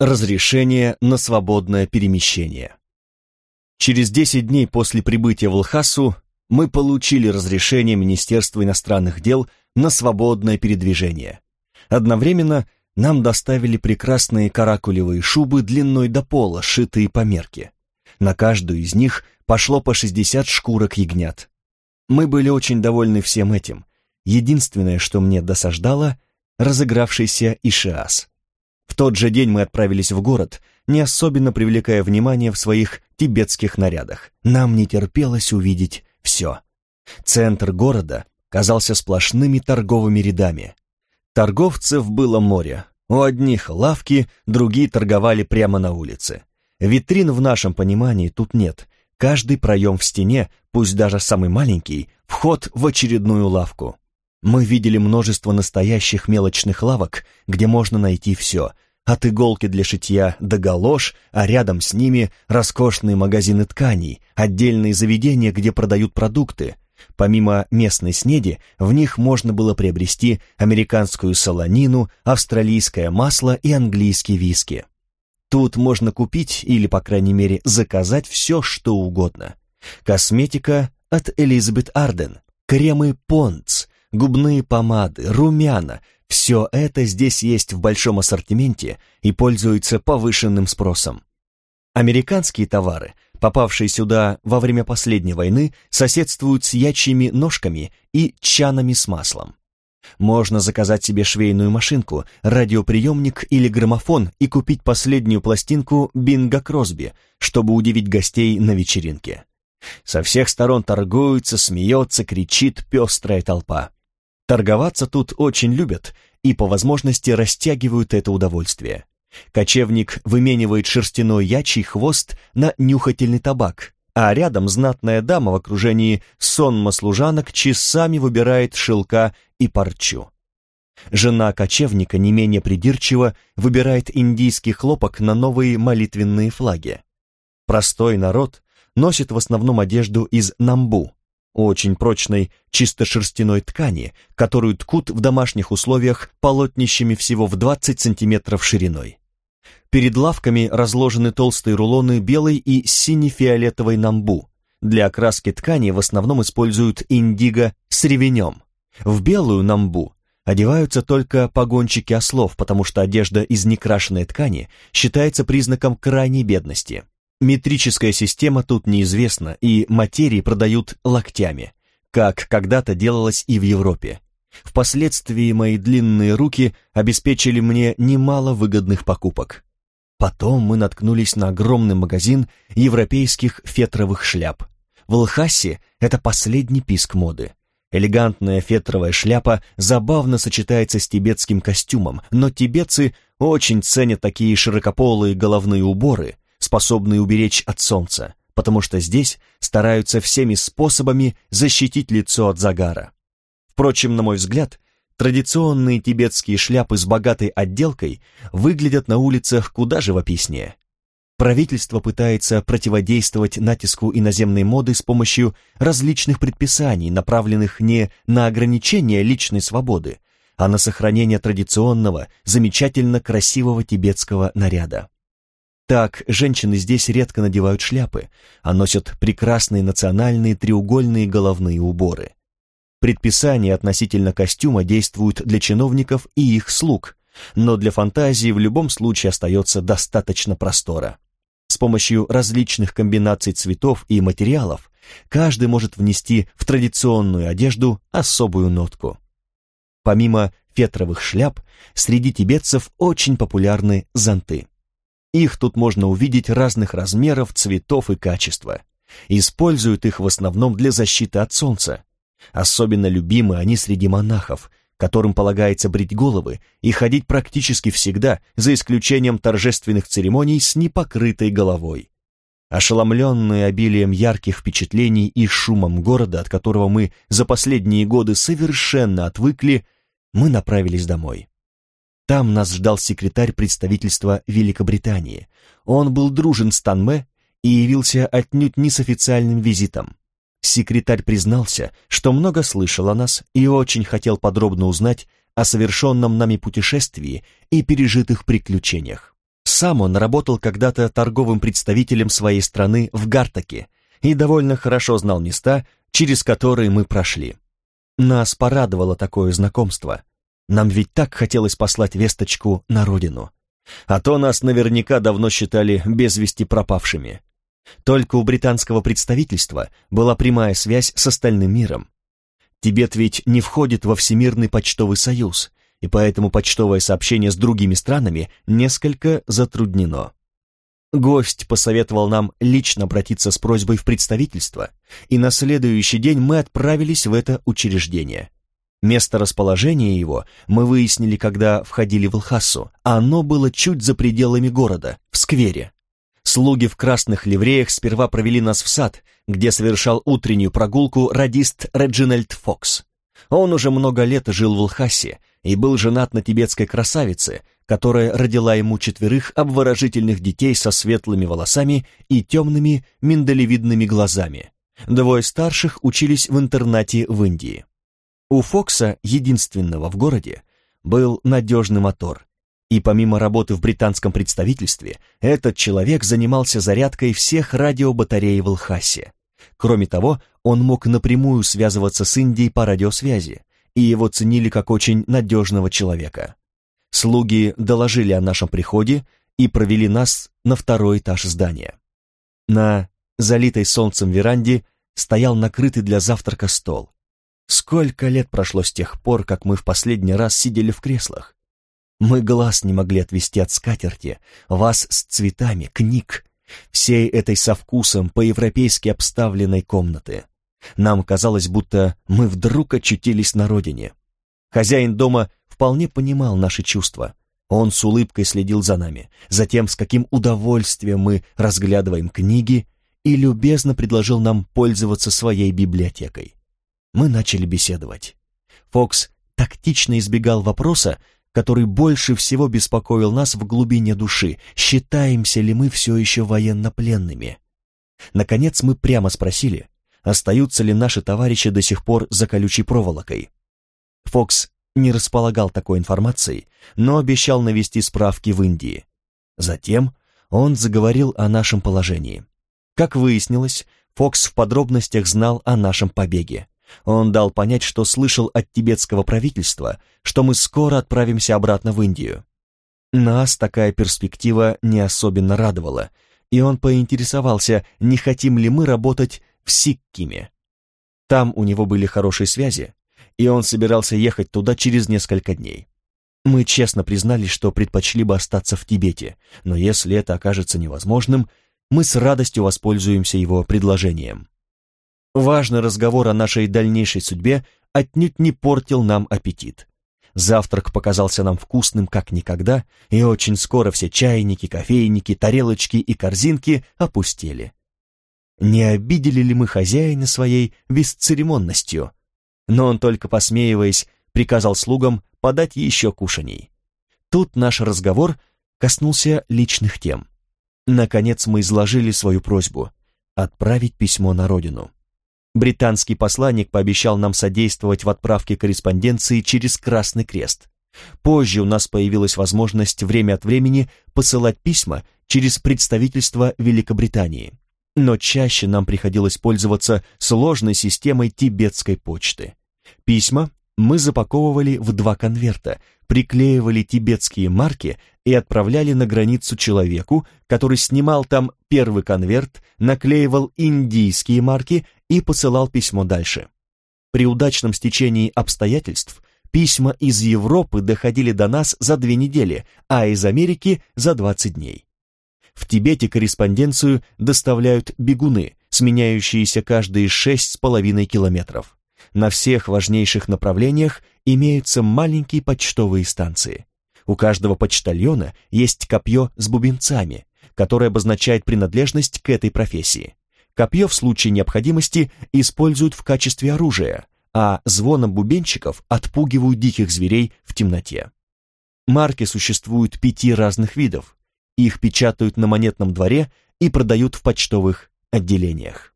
Разрешение на свободное перемещение. Через 10 дней после прибытия в Лхасу мы получили разрешение Министерства иностранных дел на свободное передвижение. Одновременно нам доставили прекрасные каракулевые шубы длиной до пола, сшитые по мерке. На каждую из них пошло по 60 шкурок ягнят. Мы были очень довольны всем этим. Единственное, что мне досаждало — разыгравшийся Ишиас. В тот же день мы отправились в город, не особенно привлекая внимание в своих тибетских нарядах. Нам не терпелось увидеть все. Центр города казался сплошными торговыми рядами. Торговцев было море. У одних лавки, другие торговали прямо на улице. Витрин в нашем понимании тут нет. Каждый проем в стене, пусть даже самый маленький, вход в очередную лавку. Мы видели множество настоящих мелочных лавок, где можно найти все, от иголки для шитья до галош, а рядом с ними роскошные магазины тканей, отдельные заведения, где продают продукты. Помимо местной снеди, в них можно было приобрести американскую солонину, австралийское масло и английский виски. Тут можно купить или, по крайней мере, заказать все, что угодно. Косметика от Элизабет Арден, кремы Понц, губные помады, румяна, все это здесь есть в большом ассортименте и пользуется повышенным спросом. Американские товары, попавшие сюда во время последней войны, соседствуют с ячьими ножками и чанами с маслом. Можно заказать себе швейную машинку, радиоприемник или граммофон и купить последнюю пластинку Бинга Кросби, чтобы удивить гостей на вечеринке. Со всех сторон торгуется, смеется, кричит пестрая толпа. Торговаться тут очень любят и по возможности растягивают это удовольствие. Кочевник выменивает шерстяной ячий хвост на нюхательный табак, а рядом знатная дама в окружении сонма служанок часами выбирает шелка и парчу. Жена кочевника не менее придирчиво выбирает индийский хлопок на новые молитвенные флаги. Простой народ носит в основном одежду из намбу, очень прочной чисто шерстяной ткани, которую ткут в домашних условиях полотнищами всего в 20 сантиметров шириной. Перед лавками разложены толстые рулоны белой и сине-фиолетовой намбу. Для окраски ткани в основном используют индиго с ревенем. В белую намбу одеваются только погонщики ослов, потому что одежда из некрашенной ткани считается признаком крайней бедности. Метрическая система тут неизвестна, и материи продают локтями, как когда-то делалось и в Европе. Впоследствии мои длинные руки обеспечили мне немало выгодных покупок. Потом мы наткнулись на огромный магазин европейских фетровых шляп. В Лхасе это последний писк моды. Элегантная фетровая шляпа забавно сочетается с тибетским костюмом, но тибетцы очень ценят такие широкополые головные уборы, способные уберечь от солнца, потому что здесь стараются всеми способами защитить лицо от загара. Впрочем, на мой взгляд, традиционные тибетские шляпы с богатой отделкой выглядят на улицах куда живописнее. Правительство пытается противодействовать натиску иноземной моды с помощью различных предписаний, направленных не на ограничение личной свободы, а на сохранение традиционного, замечательно красивого тибетского наряда. Так, женщины здесь редко надевают шляпы, а носят прекрасные национальные треугольные головные уборы. Предписания относительно костюма действуют для чиновников и их слуг, но для фантазии в любом случае остается достаточно простора. С помощью различных комбинаций цветов и материалов каждый может внести в традиционную одежду особую нотку. Помимо фетровых шляп, среди тибетцев очень популярны зонты. Их тут можно увидеть разных размеров, цветов и качества. Используют их в основном для защиты от солнца. Особенно любимы они среди монахов, которым полагается брить головы и ходить практически всегда, за исключением торжественных церемоний с непокрытой головой. Ошеломленные обилием ярких впечатлений и шумом города, от которого мы за последние годы совершенно отвыкли, мы направились домой. Там нас ждал секретарь представительства Великобритании. Он был дружен с Танме и явился отнюдь не с официальным визитом. Секретарь признался, что много слышал о нас и очень хотел подробно узнать о совершенном нами путешествии и пережитых приключениях. Сам он работал когда-то торговым представителем своей страны в Гартаке и довольно хорошо знал места, через которые мы прошли. Нас порадовало такое знакомство. Нам ведь так хотелось послать весточку на родину. А то нас наверняка давно считали без вести пропавшими. Только у британского представительства была прямая связь с остальным миром. Тибет ведь не входит во Всемирный почтовый союз, и поэтому почтовое сообщение с другими странами несколько затруднено. Гость посоветовал нам лично обратиться с просьбой в представительство, и на следующий день мы отправились в это учреждение. Место расположения его мы выяснили, когда входили в Лхасу, а оно было чуть за пределами города, в сквере. Слуги в красных ливреях сперва провели нас в сад, где совершал утреннюю прогулку радист Реджинальд Фокс. Он уже много лет жил в Лхасе и был женат на тибетской красавице, которая родила ему четверых обворожительных детей со светлыми волосами и темными миндалевидными глазами. Двое старших учились в интернате в Индии. У Фокса, единственного в городе, был надежный мотор, и помимо работы в британском представительстве, этот человек занимался зарядкой всех радиобатарей в Лхасе. Кроме того, он мог напрямую связываться с Индией по радиосвязи, и его ценили как очень надежного человека. Слуги доложили о нашем приходе и провели нас на второй этаж здания. На залитой солнцем веранде стоял накрытый для завтрака стол. Сколько лет прошло с тех пор, как мы в последний раз сидели в креслах? Мы глаз не могли отвести от скатерти, вас с цветами, книг, всей этой со вкусом по-европейски обставленной комнаты. Нам казалось, будто мы вдруг очутились на родине. Хозяин дома вполне понимал наши чувства. Он с улыбкой следил за нами, за тем, с каким удовольствием мы разглядываем книги, и любезно предложил нам пользоваться своей библиотекой. Мы начали беседовать. Фокс тактично избегал вопроса, который больше всего беспокоил нас в глубине души, считаемся ли мы все еще военнопленными. Наконец мы прямо спросили, остаются ли наши товарищи до сих пор за колючей проволокой. Фокс не располагал такой информацией, но обещал навести справки в Индии. Затем он заговорил о нашем положении. Как выяснилось, Фокс в подробностях знал о нашем побеге. Он дал понять, что слышал от тибетского правительства, что мы скоро отправимся обратно в Индию. Нас такая перспектива не особенно радовала, и он поинтересовался, не хотим ли мы работать в Сиккиме. Там у него были хорошие связи, и он собирался ехать туда через несколько дней. Мы честно признались, что предпочли бы остаться в Тибете, но если это окажется невозможным, мы с радостью воспользуемся его предложением. Важный разговор о нашей дальнейшей судьбе отнюдь не портил нам аппетит. Завтрак показался нам вкусным как никогда, и очень скоро все чайники, кофейники, тарелочки и корзинки опустели. Не обидели ли мы хозяина своей бесцеремонностью? Но он только посмеиваясь, приказал слугам подать еще кушаний. Тут наш разговор коснулся личных тем. Наконец мы изложили свою просьбу — отправить письмо на родину. Британский посланник пообещал нам содействовать в отправке корреспонденции через Красный Крест. Позже у нас появилась возможность время от времени посылать письма через представительство Великобритании. Но чаще нам приходилось пользоваться сложной системой тибетской почты. Письма мы запаковывали в два конверта, приклеивали тибетские марки и отправляли на границу человеку, который снимал там первый конверт, наклеивал индийские марки и посылал письмо дальше. При удачном стечении обстоятельств письма из Европы доходили до нас за две недели, а из Америки за 20 дней. В Тибете корреспонденцию доставляют бегуны, сменяющиеся каждые шесть с половиной километров. На всех важнейших направлениях имеются маленькие почтовые станции. У каждого почтальона есть копье с бубенцами, которое обозначает принадлежность к этой профессии. Копье в случае необходимости используют в качестве оружия, а звоном бубенчиков отпугивают диких зверей в темноте. Марки существуют пяти разных видов. Их печатают на монетном дворе и продают в почтовых отделениях.